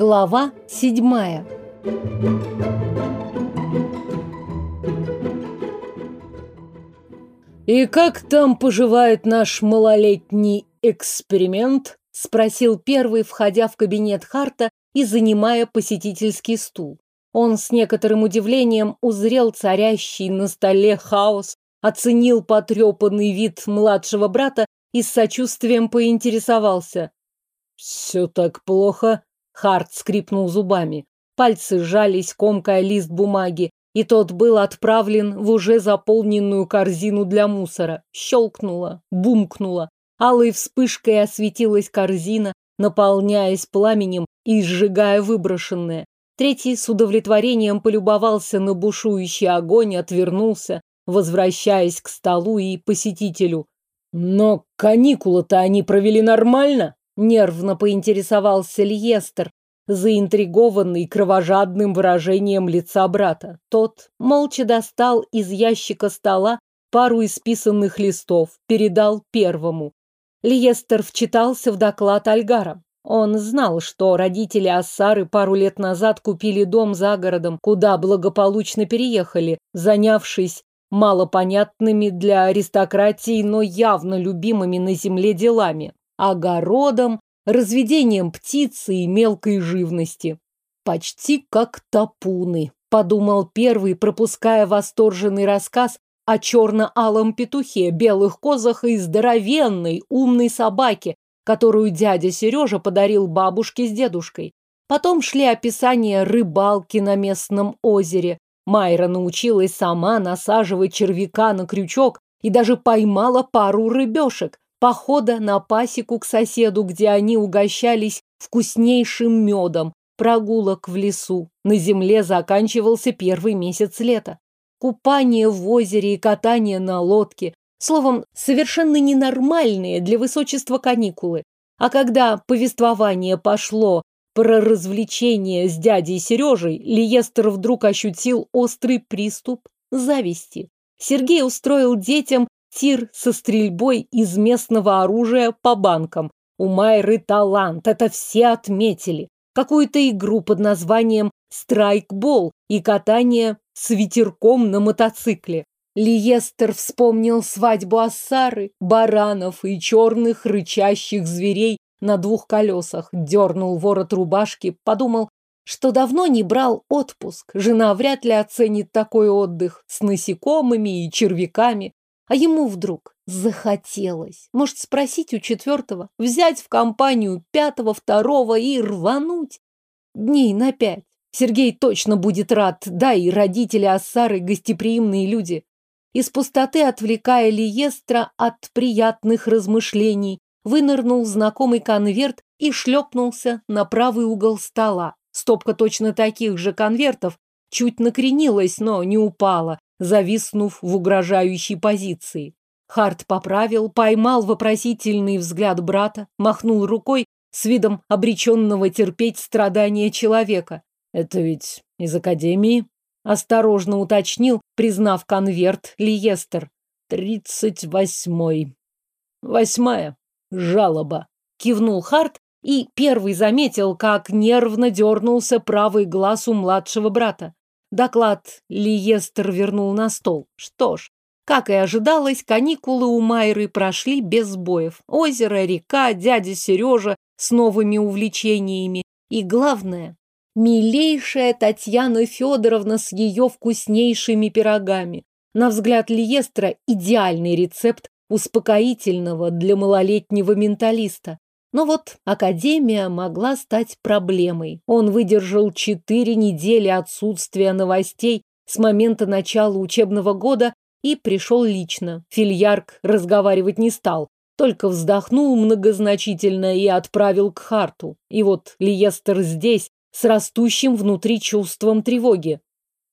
Глава седьмая. «И как там поживает наш малолетний эксперимент?» — спросил первый, входя в кабинет Харта и занимая посетительский стул. Он с некоторым удивлением узрел царящий на столе хаос, оценил потрепанный вид младшего брата и с сочувствием поинтересовался. «Все так плохо?» Харт скрипнул зубами. Пальцы сжались, комкая лист бумаги, и тот был отправлен в уже заполненную корзину для мусора. Щелкнуло, бумкнуло. Алой вспышкой осветилась корзина, наполняясь пламенем и сжигая выброшенное. Третий с удовлетворением полюбовался на бушующий огонь, отвернулся, возвращаясь к столу и посетителю. «Но каникулы-то они провели нормально?» Нервно поинтересовался Льестер, заинтригованный кровожадным выражением лица брата. Тот молча достал из ящика стола пару исписанных листов, передал первому. Льестер вчитался в доклад Альгара. Он знал, что родители Ассары пару лет назад купили дом за городом, куда благополучно переехали, занявшись малопонятными для аристократии, но явно любимыми на земле делами огородом, разведением птицы и мелкой живности. Почти как топуны, подумал первый, пропуская восторженный рассказ о черно-алом петухе, белых козах и здоровенной, умной собаке, которую дядя Сережа подарил бабушке с дедушкой. Потом шли описания рыбалки на местном озере. Майра научилась сама насаживать червяка на крючок и даже поймала пару рыбешек похода на пасеку к соседу, где они угощались вкуснейшим медом, прогулок в лесу. На земле заканчивался первый месяц лета. Купание в озере и катание на лодке. Словом, совершенно ненормальные для высочества каникулы. А когда повествование пошло про развлечения с дядей Сережей, Лиестер вдруг ощутил острый приступ зависти. Сергей устроил детям тир со стрельбой из местного оружия по банкам. У Майры талант, это все отметили. Какую-то игру под названием «Страйкбол» и катание с ветерком на мотоцикле. Лиестер вспомнил свадьбу Ассары, баранов и черных рычащих зверей на двух колесах, дернул ворот рубашки, подумал, что давно не брал отпуск. Жена вряд ли оценит такой отдых с насекомыми и червяками. А ему вдруг захотелось. Может, спросить у четвертого, взять в компанию пятого, второго и рвануть. Дней на пять. Сергей точно будет рад, да и родители Ассары гостеприимные люди. Из пустоты, отвлекая Лиестра от приятных размышлений, вынырнул знакомый конверт и шлепнулся на правый угол стола. Стопка точно таких же конвертов чуть накренилась, но не упала, зависнув в угрожающей позиции. Харт поправил, поймал вопросительный взгляд брата, махнул рукой с видом обреченного терпеть страдания человека. «Это ведь из Академии?» Осторожно уточнил, признав конверт Лиестер. «Тридцать восьмой. Восьмая. Жалоба». Кивнул Харт и первый заметил, как нервно дернулся правый глаз у младшего брата. Доклад Лиестер вернул на стол. Что ж, как и ожидалось, каникулы у Майры прошли без сбоев. Озеро, река, дядя Сережа с новыми увлечениями. И главное, милейшая Татьяна Федоровна с ее вкуснейшими пирогами. На взгляд Лиестра идеальный рецепт успокоительного для малолетнего менталиста. Но вот Академия могла стать проблемой. Он выдержал четыре недели отсутствия новостей с момента начала учебного года и пришел лично. Фильярк разговаривать не стал, только вздохнул многозначительно и отправил к Харту. И вот Лиестер здесь, с растущим внутри чувством тревоги.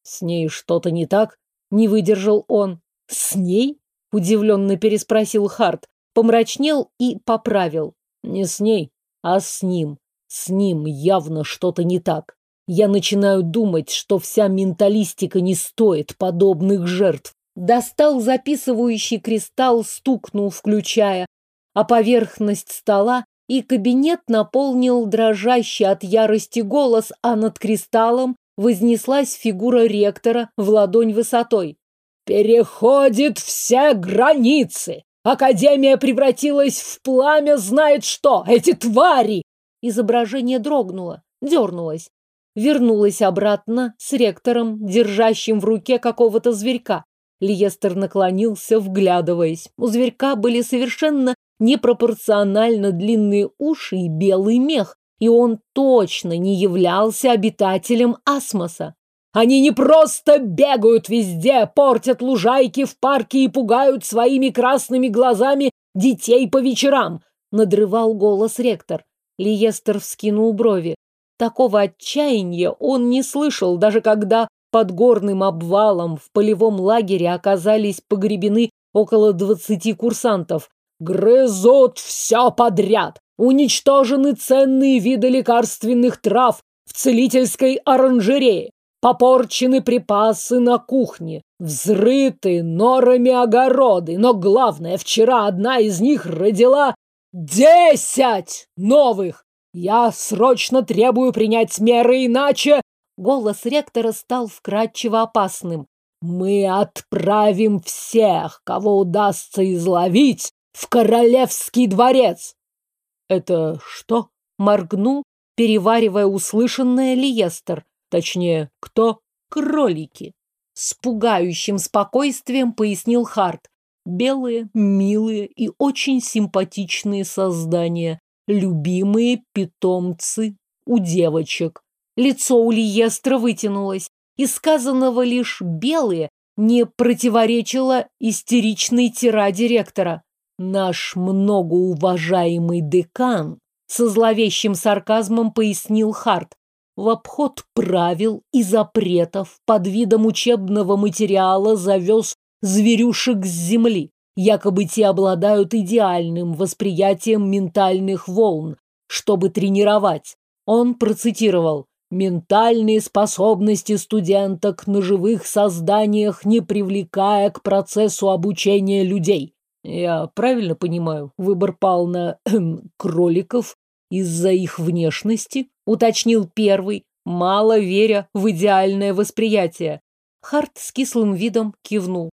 «С ней что-то не так?» — не выдержал он. «С ней?» — удивленно переспросил Харт, помрачнел и поправил. Не с ней, а с ним. С ним явно что-то не так. Я начинаю думать, что вся менталистика не стоит подобных жертв. Достал записывающий кристалл, стукнул, включая, а поверхность стола и кабинет наполнил дрожащий от ярости голос, а над кристаллом вознеслась фигура ректора в ладонь высотой. «Переходит все границы! Академия превратилась в пламя знает что! Эти твари!» Изображение дрогнуло, дернулось. Вернулось обратно с ректором, держащим в руке какого-то зверька. Лиестер наклонился, вглядываясь. У зверька были совершенно непропорционально длинные уши и белый мех, и он точно не являлся обитателем Асмоса. Они не просто бегают везде, портят лужайки в парке и пугают своими красными глазами детей по вечерам, надрывал голос ректор. Лиестер вскинул брови. Такого отчаяния он не слышал, даже когда под горным обвалом в полевом лагере оказались погребены около двадцати курсантов. Грызут все подряд. Уничтожены ценные виды лекарственных трав в целительской оранжерее. Попорчены припасы на кухне. Взрыты норами огороды. Но главное, вчера одна из них родила десять новых. Я срочно требую принять меры, иначе... Голос ректора стал вкрадчиво опасным. Мы отправим всех, кого удастся изловить, в королевский дворец. Это что? Моргнул, переваривая услышанное Лиестер. Точнее, кто? Кролики. С пугающим спокойствием пояснил Харт. Белые, милые и очень симпатичные создания, любимые питомцы у девочек. Лицо у Лиестра вытянулось, и сказанного лишь белые не противоречило истеричной тира директора. Наш многоуважаемый декан со зловещим сарказмом пояснил Харт. В обход правил и запретов под видом учебного материала завез зверюшек с земли. Якобы те обладают идеальным восприятием ментальных волн, чтобы тренировать. Он процитировал «Ментальные способности студенток на живых созданиях, не привлекая к процессу обучения людей». Я правильно понимаю, выбор пал на кроликов из-за их внешности, уточнил первый, мало веря в идеальное восприятие. Харт с кислым видом кивнул.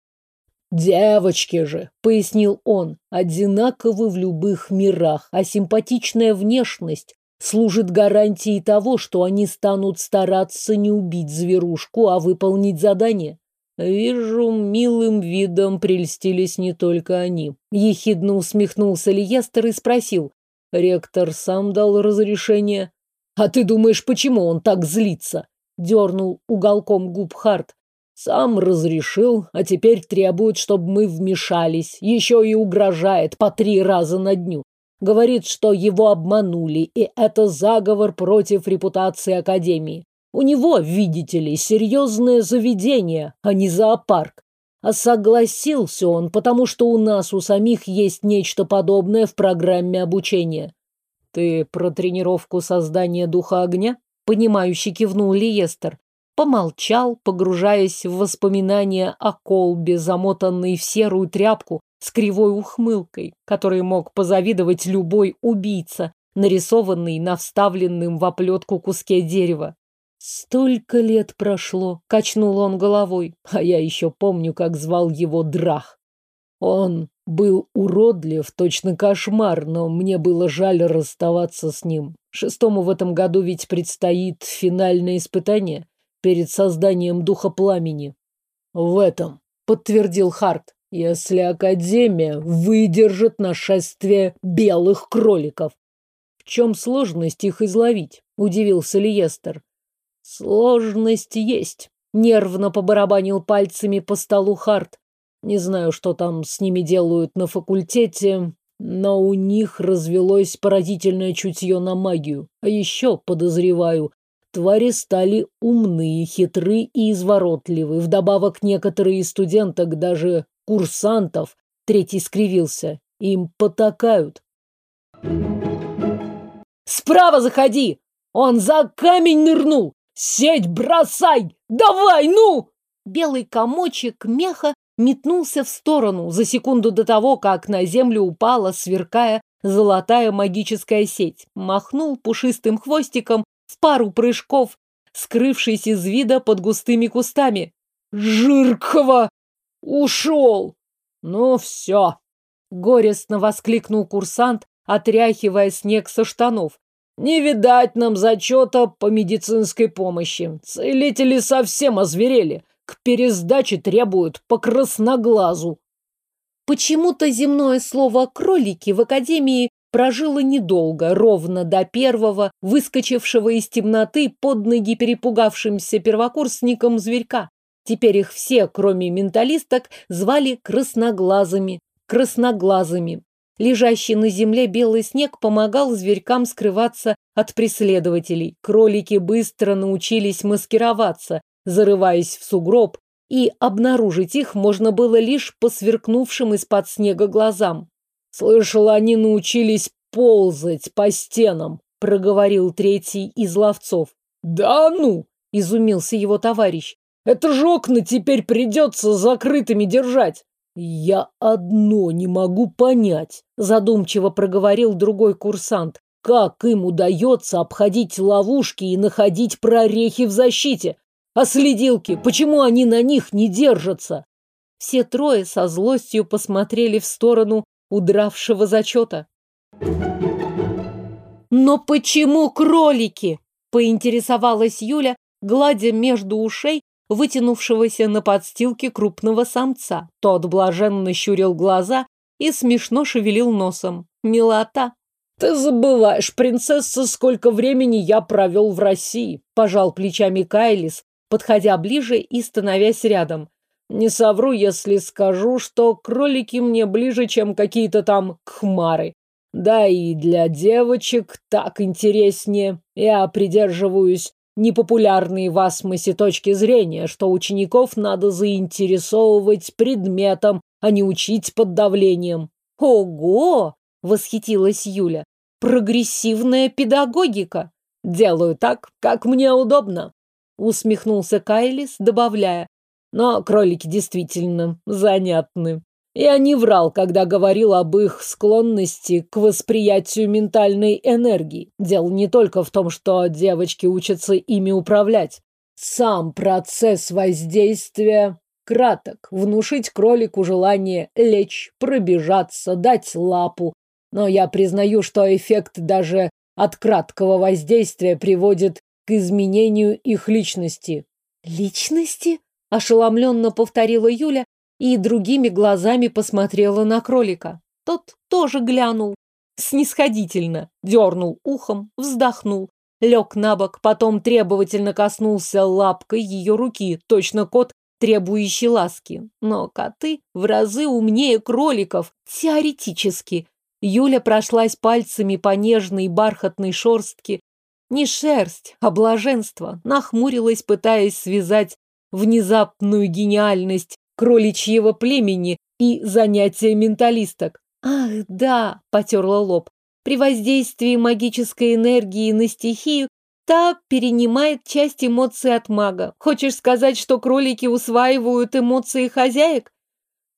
«Девочки же», — пояснил он, — «одинаковы в любых мирах, а симпатичная внешность служит гарантией того, что они станут стараться не убить зверушку, а выполнить задание. Вижу, милым видом прельстились не только они. Ехидно усмехнулся Лиестер и спросил. Ректор сам дал разрешение. А ты думаешь, почему он так злится? Дернул уголком губ Харт. Сам разрешил, а теперь требует, чтобы мы вмешались. Еще и угрожает по три раза на дню. Говорит, что его обманули, и это заговор против репутации Академии. У него, видите ли, серьезное заведение, а не зоопарк. А согласился он, потому что у нас у самих есть нечто подобное в программе обучения. Ты про тренировку создания духа огня? Понимающе кивнул Лиестер. Помолчал, погружаясь в воспоминания о колбе, замотанной в серую тряпку с кривой ухмылкой, которой мог позавидовать любой убийца, нарисованный на вставленном в оплетку куске дерева. Столько лет прошло, качнул он головой, а я еще помню, как звал его Драх. Он был уродлив, точно кошмар, но мне было жаль расставаться с ним. Шестому в этом году ведь предстоит финальное испытание перед созданием духа пламени. В этом, подтвердил Харт, если Академия выдержит нашествие белых кроликов. В чем сложность их изловить? Удивился Лиестер. Сложность есть. Нервно побарабанил пальцами по столу Харт. Не знаю, что там с ними делают на факультете, но у них развелось поразительное чутье на магию. А еще, подозреваю, твари стали умные, хитры и изворотливы. Вдобавок некоторые из студенток, даже курсантов, третий скривился, им потакают. «Справа заходи! Он за камень нырнул! «Сеть бросай! Давай, ну!» Белый комочек меха метнулся в сторону за секунду до того, как на землю упала, сверкая золотая магическая сеть. Махнул пушистым хвостиком в пару прыжков, скрывшись из вида под густыми кустами. «Жиркова! Ушел!» «Ну все!» — горестно воскликнул курсант, отряхивая снег со штанов. «Не видать нам зачета по медицинской помощи. Целители совсем озверели. К пересдаче требуют по красноглазу». Почему-то земное слово «кролики» в академии прожило недолго, ровно до первого, выскочившего из темноты под ноги перепугавшимся первокурсникам зверька. Теперь их все, кроме менталисток, звали красноглазыми. Красноглазыми. Лежащий на земле белый снег помогал зверькам скрываться от преследователей. Кролики быстро научились маскироваться, зарываясь в сугроб и обнаружить их можно было лишь по сверкнувшим из-под снега глазам. «Слышал, они научились ползать по стенам», — проговорил третий из ловцов. «Да ну!» — изумился его товарищ. «Это же окна теперь придется закрытыми держать!» «Я одно не могу понять», — задумчиво проговорил другой курсант. «Как им удается обходить ловушки и находить прорехи в защите? А следилки, почему они на них не держатся? Все трое со злостью посмотрели в сторону удравшего зачета. «Но почему кролики?» – поинтересовалась Юля, гладя между ушей вытянувшегося на подстилке крупного самца. Тот блаженно щурил глаза и смешно шевелил носом. Милота. «Ты забываешь, принцесса, сколько времени я провел в России», – пожал плечами Кайлис, подходя ближе и становясь рядом. Не совру, если скажу, что кролики мне ближе, чем какие-то там кхмары. Да и для девочек так интереснее. Я придерживаюсь непопулярной в асмосе точки зрения, что учеников надо заинтересовывать предметом, а не учить под давлением. Ого! Восхитилась Юля. Прогрессивная педагогика. Делаю так, как мне удобно усмехнулся Кайлис, добавляя. Но кролики действительно занятны. Я не врал, когда говорил об их склонности к восприятию ментальной энергии. Дело не только в том, что девочки учатся ими управлять. Сам процесс воздействия краток. Внушить кролику желание лечь, пробежаться, дать лапу. Но я признаю, что эффект даже от краткого воздействия приводит к изменению их личности. Личности? Ошеломленно повторила Юля и другими глазами посмотрела на кролика. Тот тоже глянул. Снисходительно. Дернул ухом, вздохнул. Лег на бок, потом требовательно коснулся лапкой ее руки, точно кот, требующий ласки. Но коты в разы умнее кроликов, теоретически. Юля прошлась пальцами по нежной бархатной шерстке, не шерсть, а блаженство. Нахмурилась, пытаясь связать внезапную гениальность кроличьего племени и занятия менталисток. «Ах, да!» – потерла лоб. «При воздействии магической энергии на стихию та перенимает часть эмоций от мага. Хочешь сказать, что кролики усваивают эмоции хозяек?»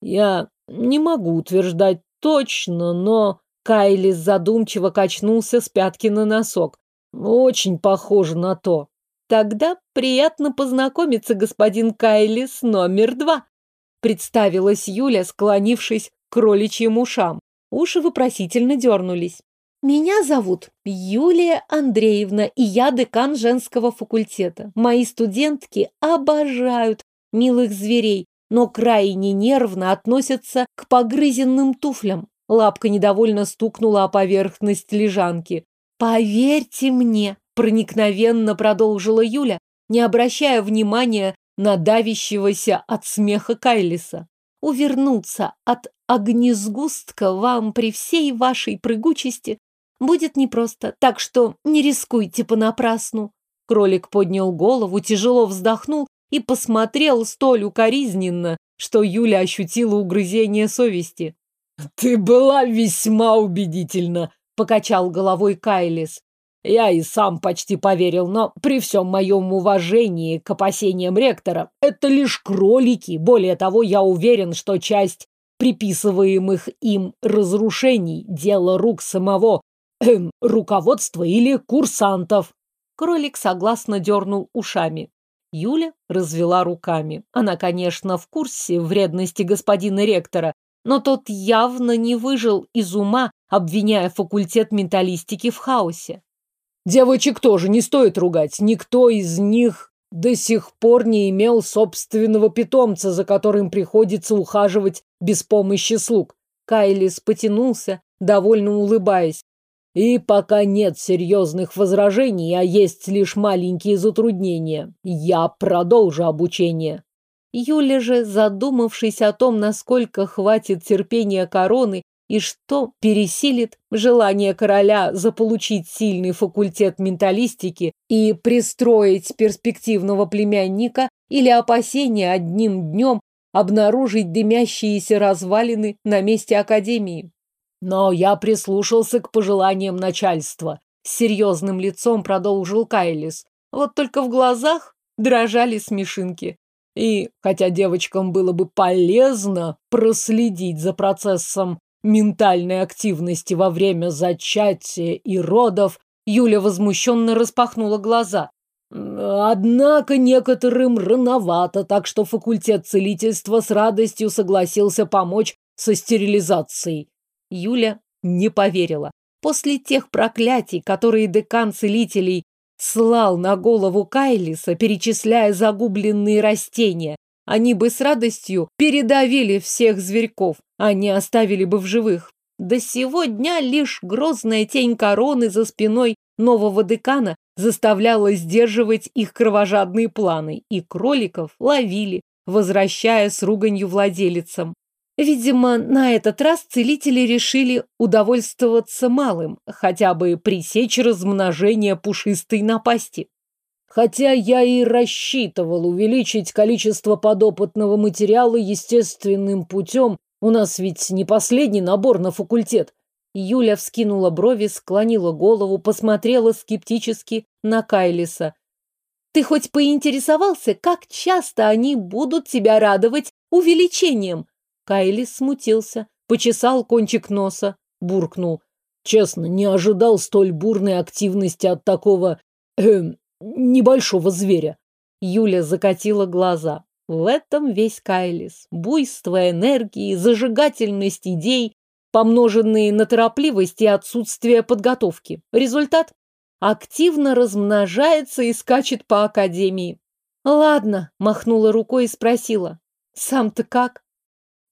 «Я не могу утверждать точно, но...» Кайлис задумчиво качнулся с пятки на носок. Очень похоже на то. Тогда приятно познакомиться, господин Кайлис номер два. Представилась Юля, склонившись к кроличьим ушам. Уши вопросительно дернулись. Меня зовут Юлия Андреевна, и я декан женского факультета. Мои студентки обожают милых зверей, но крайне нервно относятся к погрызенным туфлям. Лапка недовольно стукнула о поверхность лежанки. «Поверьте мне», — проникновенно продолжила Юля, не обращая внимания на от смеха Кайлиса. «Увернуться от огнезгустка вам при всей вашей прыгучести будет непросто, так что не рискуйте понапрасну». Кролик поднял голову, тяжело вздохнул и посмотрел столь укоризненно, что Юля ощутила угрызение совести. «Ты была весьма убедительна», покачал головой Кайлис. Я и сам почти поверил, но при всем моем уважении к опасениям ректора, это лишь кролики. Более того, я уверен, что часть приписываемых им разрушений дело рук самого эм, руководства или курсантов. Кролик согласно дернул ушами. Юля развела руками. Она, конечно, в курсе вредности господина ректора, но тот явно не выжил из ума, обвиняя факультет менталистики в хаосе. Девочек тоже не стоит ругать. Никто из них до сих пор не имел собственного питомца, за которым приходится ухаживать без помощи слуг. Кайлис потянулся, довольно улыбаясь. И пока нет серьезных возражений, а есть лишь маленькие затруднения, я продолжу обучение. Юля же, задумавшись о том, насколько хватит терпения короны и что пересилит желание короля заполучить сильный факультет менталистики и пристроить перспективного племянника или опасения одним днем обнаружить дымящиеся развалины на месте академии. Но я прислушался к пожеланиям начальства. С серьезным лицом продолжил Кайлис. Вот только в глазах дрожали смешинки. И, хотя девочкам было бы полезно проследить за процессом ментальной активности во время зачатия и родов, Юля возмущенно распахнула глаза. Однако некоторым рановато, так что факультет целительства с радостью согласился помочь со стерилизацией. Юля не поверила. После тех проклятий, которые декан целителей слал на голову Кайлиса, перечисляя загубленные растения, они бы с радостью передавили всех зверьков, а не оставили бы в живых. До сего дня лишь грозная тень короны за спиной нового декана заставляла сдерживать их кровожадные планы, и кроликов ловили, возвращая с руганью владелицам. Видимо, на этот раз целители решили удовольствоваться малым, хотя бы пресечь размножение пушистой напасти. Хотя я и рассчитывал увеличить количество подопытного материала естественным путем, у нас ведь не последний набор на факультет. Юля вскинула брови, склонила голову, посмотрела скептически на Кайлиса. «Ты хоть поинтересовался, как часто они будут тебя радовать увеличением?» Кайли смутился, почесал кончик носа, буркнул. Честно, не ожидал столь бурной активности от такого... Э, небольшого зверя. Юля закатила глаза. В этом весь Кайлис. Буйство энергии, зажигательность идей, помноженные на торопливость и отсутствие подготовки. Результат? Активно размножается и скачет по академии. Ладно, махнула рукой и спросила. Сам-то как?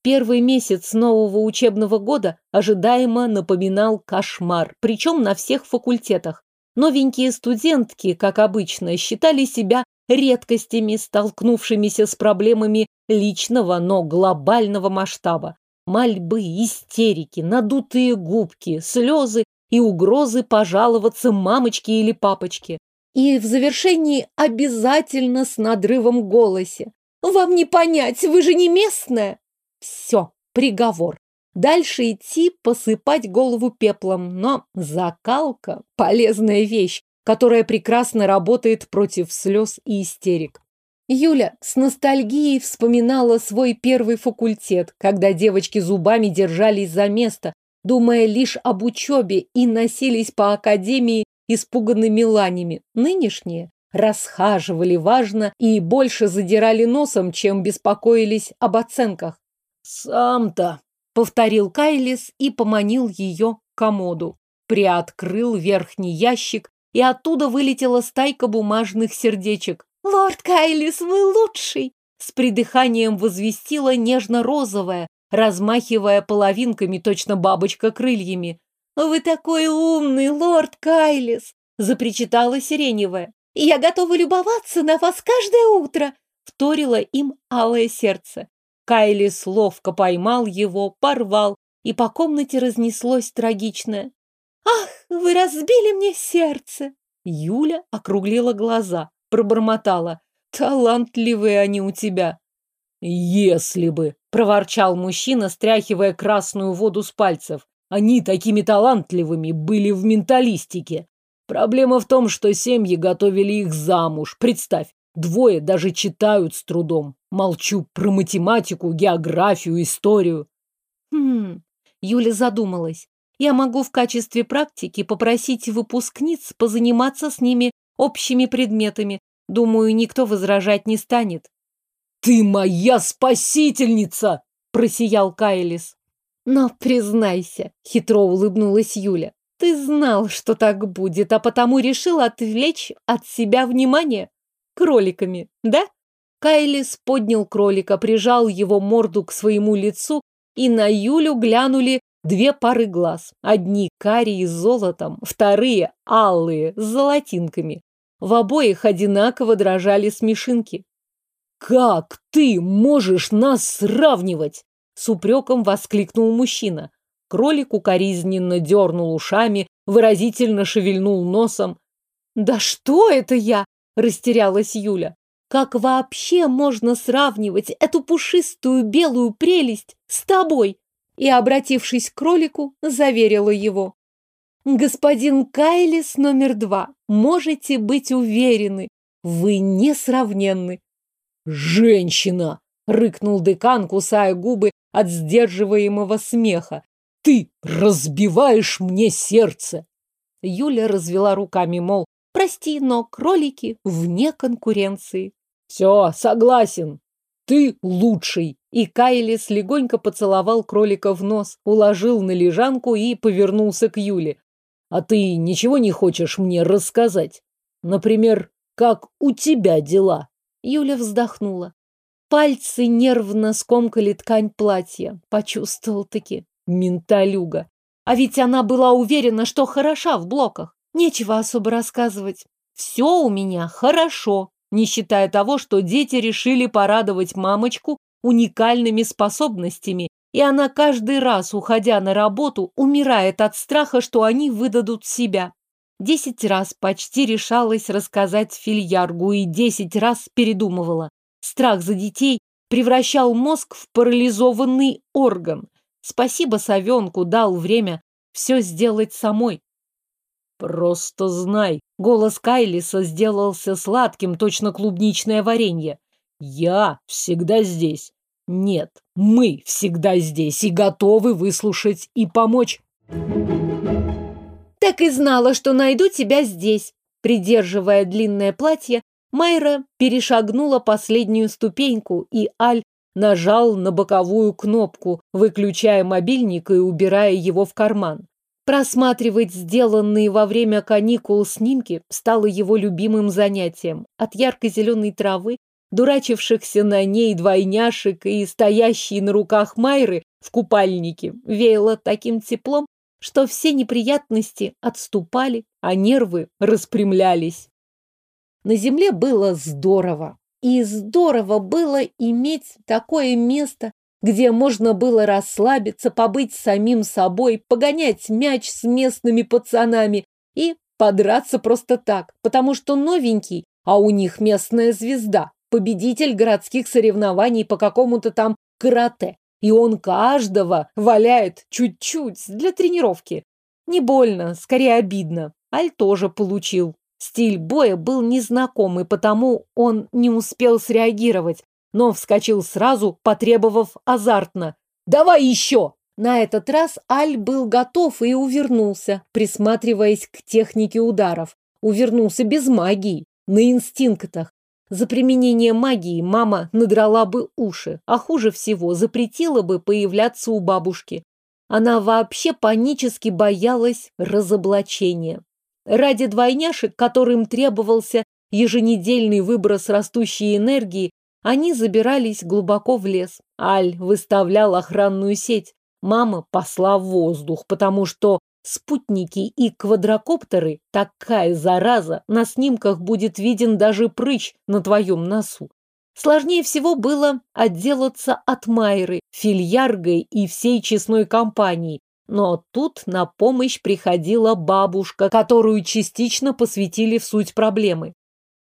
Первый месяц нового учебного года ожидаемо напоминал кошмар, причем на всех факультетах. Новенькие студентки, как обычно, считали себя редкостями, столкнувшимися с проблемами личного, но глобального масштаба. Мольбы, истерики, надутые губки, слезы и угрозы пожаловаться мамочке или папочке. И в завершении обязательно с надрывом голосе. «Вам не понять, вы же не местная!» Все, приговор. Дальше идти посыпать голову пеплом, но закалка – полезная вещь, которая прекрасно работает против слез и истерик. Юля с ностальгией вспоминала свой первый факультет, когда девочки зубами держались за место, думая лишь об учебе и носились по академии испуганными ланями. Нынешние расхаживали важно и больше задирали носом, чем беспокоились об оценках. «Сам-то», — повторил Кайлис и поманил ее к комоду. Приоткрыл верхний ящик, и оттуда вылетела стайка бумажных сердечек. «Лорд Кайлис, вы лучший!» С придыханием возвестила нежно-розовая, размахивая половинками, точно бабочка крыльями. «Вы такой умный, лорд Кайлис!» запричитала сиреневая. «Я готова любоваться на вас каждое утро!» вторило им алое сердце. Кайлис ловко поймал его, порвал, и по комнате разнеслось трагичное. «Ах, вы разбили мне сердце!» Юля округлила глаза, пробормотала. «Талантливые они у тебя!» «Если бы!» – проворчал мужчина, стряхивая красную воду с пальцев. «Они такими талантливыми были в менталистике. Проблема в том, что семьи готовили их замуж. Представь, Двое даже читают с трудом. Молчу про математику, географию, историю. Хм, Юля задумалась. Я могу в качестве практики попросить выпускниц позаниматься с ними общими предметами. Думаю, никто возражать не станет. «Ты моя спасительница!» – просиял Кайлис. «Но признайся», – хитро улыбнулась Юля, – «ты знал, что так будет, а потому решил отвлечь от себя внимание кроликами, да?» Кайлис поднял кролика, прижал его морду к своему лицу, и на Юлю глянули две пары глаз. Одни карие с золотом, вторые алые с золотинками. В обоих одинаково дрожали смешинки. «Как ты можешь нас сравнивать?» С упреком воскликнул мужчина. Кролик укоризненно дернул ушами, выразительно шевельнул носом. «Да что это я?» – растерялась Юля. Как вообще можно сравнивать эту пушистую белую прелесть с тобой? И, обратившись к кролику, заверила его. Господин Кайлис номер два, можете быть уверены, вы несравненны. Женщина! Рыкнул декан, кусая губы от сдерживаемого смеха. Ты разбиваешь мне сердце! Юля развела руками, мол, прости, но кролики вне конкуренции. Все, согласен. Ты лучший. И Кайлис легонько поцеловал кролика в нос, уложил на лежанку и повернулся к Юле. А ты ничего не хочешь мне рассказать? Например, как у тебя дела? Юля вздохнула. Пальцы нервно скомкали ткань платья. Почувствовал-таки менталюга. А ведь она была уверена, что хороша в блоках. Нечего особо рассказывать. Все у меня хорошо не считая того, что дети решили порадовать мамочку уникальными способностями, и она каждый раз, уходя на работу, умирает от страха, что они выдадут себя. Десять раз почти решалась рассказать Фильяргу и десять раз передумывала. Страх за детей превращал мозг в парализованный орган. Спасибо совенку дал время все сделать самой. Просто знай, голос Кайлиса сделался сладким, точно клубничное варенье. Я всегда здесь. Нет, мы всегда здесь и готовы выслушать и помочь. Так и знала, что найду тебя здесь. Придерживая длинное платье, Майра перешагнула последнюю ступеньку, и Аль нажал на боковую кнопку, выключая мобильник и убирая его в карман. Просматривать сделанные во время каникул снимки стало его любимым занятием. От ярко-зеленой травы, дурачившихся на ней двойняшек и стоящей на руках Майры в купальнике, веяло таким теплом, что все неприятности отступали, а нервы распрямлялись. На земле было здорово. И здорово было иметь такое место, где можно было расслабиться, побыть самим собой, погонять мяч с местными пацанами и подраться просто так, потому что новенький, а у них местная звезда, победитель городских соревнований по какому-то там карате, и он каждого валяет чуть-чуть для тренировки. Не больно, скорее обидно. Аль тоже получил. Стиль боя был незнакомый, потому он не успел среагировать, но вскочил сразу, потребовав азартно. «Давай еще!» На этот раз Аль был готов и увернулся, присматриваясь к технике ударов. Увернулся без магии, на инстинктах. За применение магии мама надрала бы уши, а хуже всего запретила бы появляться у бабушки. Она вообще панически боялась разоблачения. Ради двойняшек, которым требовался еженедельный выброс растущей энергии, они забирались глубоко в лес. Аль выставлял охранную сеть. Мама посла в воздух, потому что спутники и квадрокоптеры – такая зараза, на снимках будет виден даже прыщ на твоем носу. Сложнее всего было отделаться от Майры, Фильяргой и всей честной компании. Но тут на помощь приходила бабушка, которую частично посвятили в суть проблемы.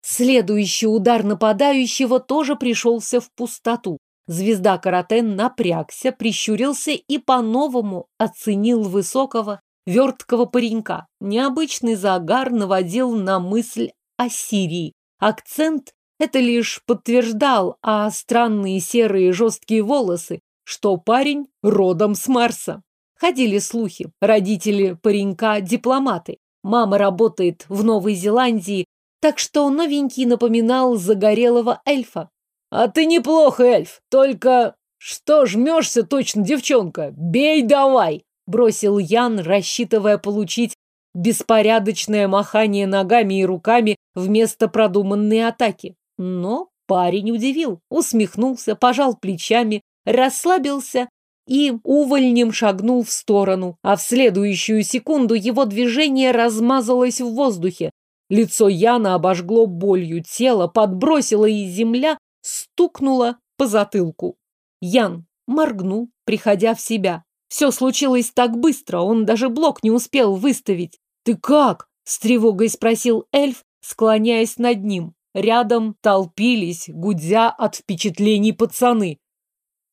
Следующий удар нападающего тоже пришелся в пустоту. Звезда Каратен напрягся, прищурился и по-новому оценил высокого, верткого паренька. Необычный загар наводил на мысль о Сирии. Акцент это лишь подтверждал, а странные серые жесткие волосы что парень родом с Марса. Ходили слухи. Родители паренька – дипломаты. Мама работает в Новой Зеландии, так что новенький напоминал загорелого эльфа. «А ты неплохо, эльф, только что жмешься точно, девчонка? Бей давай!» Бросил Ян, рассчитывая получить беспорядочное махание ногами и руками вместо продуманной атаки. Но парень удивил, усмехнулся, пожал плечами, расслабился и увольнем шагнул в сторону, а в следующую секунду его движение размазалось в воздухе. Лицо Яна обожгло болью, тело подбросило, и земля стукнула по затылку. Ян моргнул, приходя в себя. Все случилось так быстро, он даже блок не успел выставить. «Ты как?» – с тревогой спросил эльф, склоняясь над ним. Рядом толпились, гудя от впечатлений пацаны.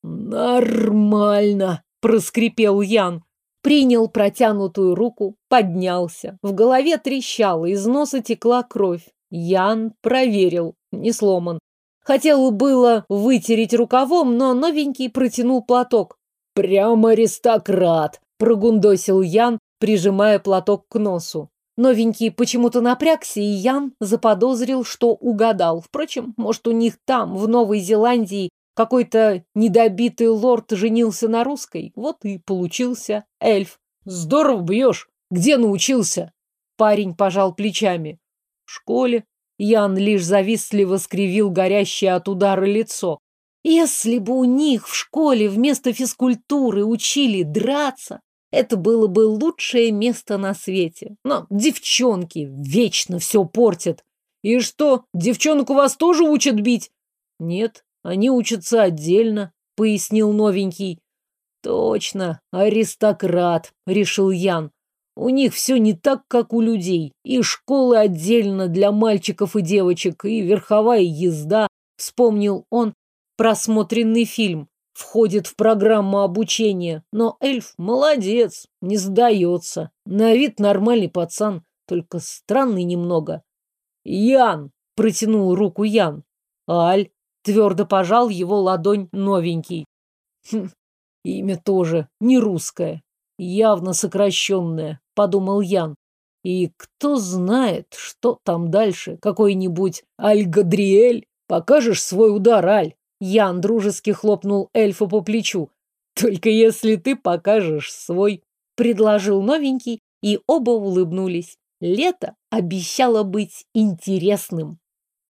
«Нормально!» – проскрипел Ян. Принял протянутую руку, поднялся. В голове трещало, из носа текла кровь. Ян проверил, не сломан. Хотел было вытереть рукавом, но новенький протянул платок. «Прямо аристократ!» – прогундосил Ян, прижимая платок к носу. Новенький почему-то напрягся, и Ян заподозрил, что угадал. Впрочем, может, у них там, в Новой Зеландии, какой-то недобитый лорд женился на русской. Вот и получился эльф. Здорово бьешь. Где научился? Парень пожал плечами. В школе. Ян лишь завистливо скривил горящее от удара лицо. Если бы у них в школе вместо физкультуры учили драться, это было бы лучшее место на свете. Но девчонки вечно все портят. И что, девчонок у вас тоже учат бить? Нет, они учатся отдельно, пояснил новенький. Точно, аристократ, решил Ян. У них все не так, как у людей. И школы отдельно для мальчиков и девочек, и верховая езда, вспомнил он просмотренный фильм. Входит в программу обучения. Но эльф молодец, не сдается. На вид нормальный пацан, только странный немного. Ян, протянул руку Ян. Аль, Твердо пожал его ладонь новенький. Хм, имя тоже не русское, явно сокращенное, подумал Ян. И кто знает, что там дальше, какой-нибудь Аль-Гадриэль? Покажешь свой удар, Аль? Ян дружески хлопнул эльфа по плечу. Только если ты покажешь свой, предложил новенький, и оба улыбнулись. Лето обещало быть интересным.